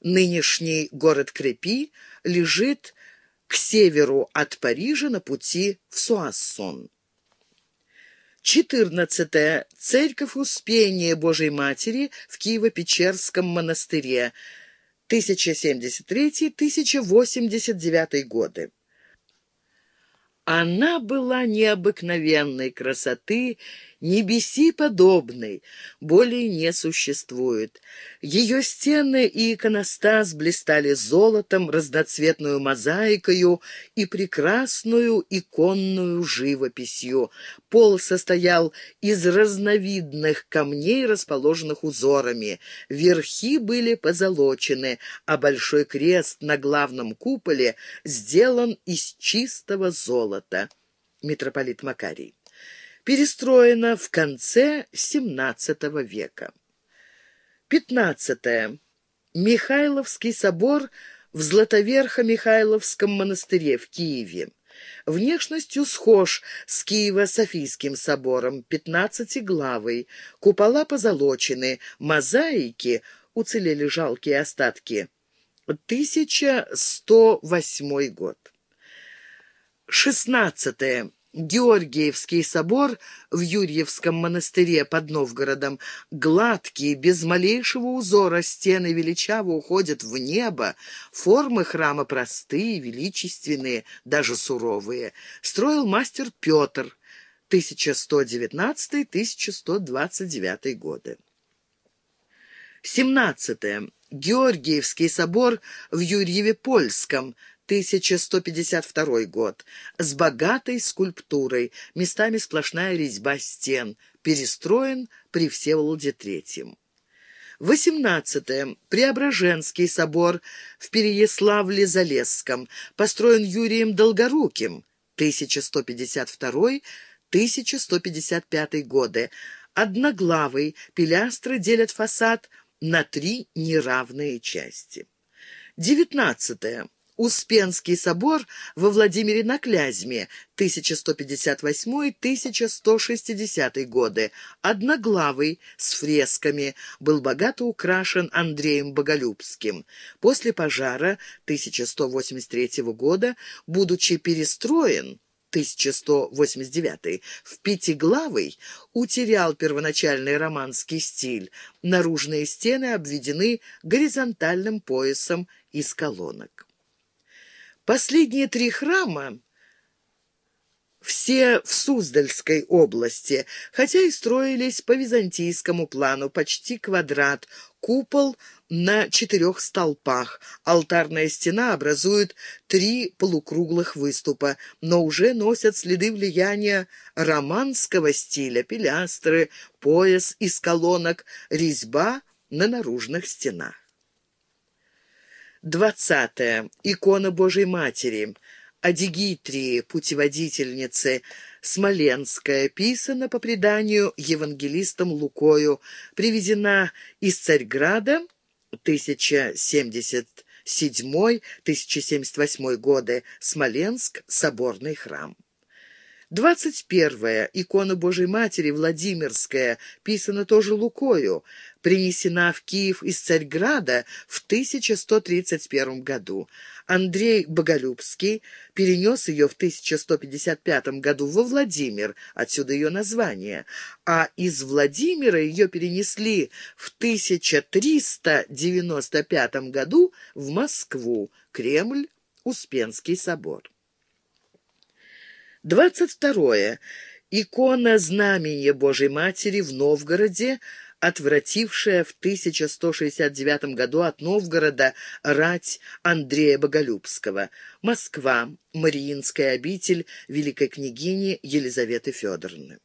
Нынешний город Крепи лежит к северу от Парижа на пути в Суассон. 14. Церковь Успения Божьей Матери в Киево-Печерском монастыре 1073-1089 годы. Она была необыкновенной красоты небеси подобной более не существует. Ее стены и иконостас блистали золотом, разноцветную мозаикою и прекрасную иконную живописью. Пол состоял из разновидных камней, расположенных узорами. Верхи были позолочены, а большой крест на главном куполе сделан из чистого золота. Митрополит Макарий перестроена в конце XVII века. 15. Михайловский собор в Златоверхо-Михайловском монастыре в Киеве. Внешностью схож с Киево-Софийским собором, пятнадцатиглавый, купола позолочены, мозаики, уцелели жалкие остатки. 1108 год. 16. Георгиевский собор в Юрьевском монастыре под Новгородом. Гладкие, без малейшего узора, стены величаво уходят в небо. Формы храма простые, величественные, даже суровые. Строил мастер Петр, 1119-1129 годы. 17. Георгиевский собор в Юрьеве-Польском – 1152 год, с богатой скульптурой, местами сплошная резьба стен, перестроен при Всеволоде Третьем. 18. Преображенский собор в Переяславле-Залесском, построен Юрием Долгоруким, 1152-1155 годы. Одноглавый, пилястры делят фасад на три неравные части. 19. Успенский собор во Владимире на Клязьме, 1158-1160 годы, одноглавый, с фресками, был богато украшен Андреем Боголюбским. После пожара 1183 года, будучи перестроен, 1189 в Пятиглавый утерял первоначальный романский стиль. Наружные стены обведены горизонтальным поясом из колонок. Последние три храма все в Суздальской области, хотя и строились по византийскому плану, почти квадрат, купол на четырех столпах, алтарная стена образует три полукруглых выступа, но уже носят следы влияния романского стиля, пилястры, пояс из колонок, резьба на наружных стенах. Двадцатое. Икона Божьей Матери. Адигитрии, путеводительницы, Смоленская, писана по преданию евангелистом Лукою, привезена из Царьграда 1077-1078 годы, Смоленск, соборный храм. Двадцать первая. Икона Божьей Матери Владимирская, писана тоже Лукою, принесена в Киев из Царьграда в 1131 году. Андрей Боголюбский перенес ее в 1155 году во Владимир, отсюда ее название, а из Владимира ее перенесли в 1395 году в Москву, Кремль, Успенский собор. Двадцать второе. Икона Знамения Божьей Матери в Новгороде отвратившая в 1169 году от Новгорода рать Андрея Боголюбского. Москва. Мариинская обитель великой княгини Елизаветы Федоровны.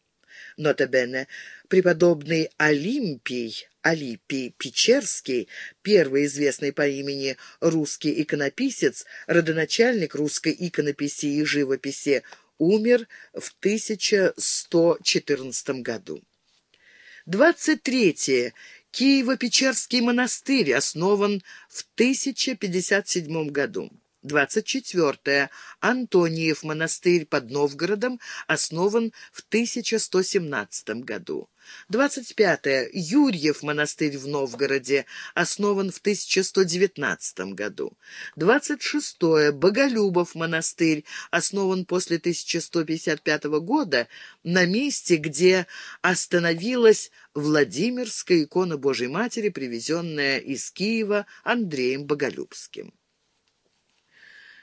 Нотабене, преподобный Олимпий, Алипий Печерский, первый известный по имени русский иконописец, родоначальник русской иконописи и живописи, умер в 1114 году. 23. Киево-Печерский монастырь основан в 1057 году. 24. Антониев монастырь под Новгородом основан в 1117 году. 25. Юрьев монастырь в Новгороде основан в 1119 году. 26. Боголюбов монастырь основан после 1155 года на месте, где остановилась Владимирская икона Божьей Матери, привезенная из Киева Андреем Боголюбским.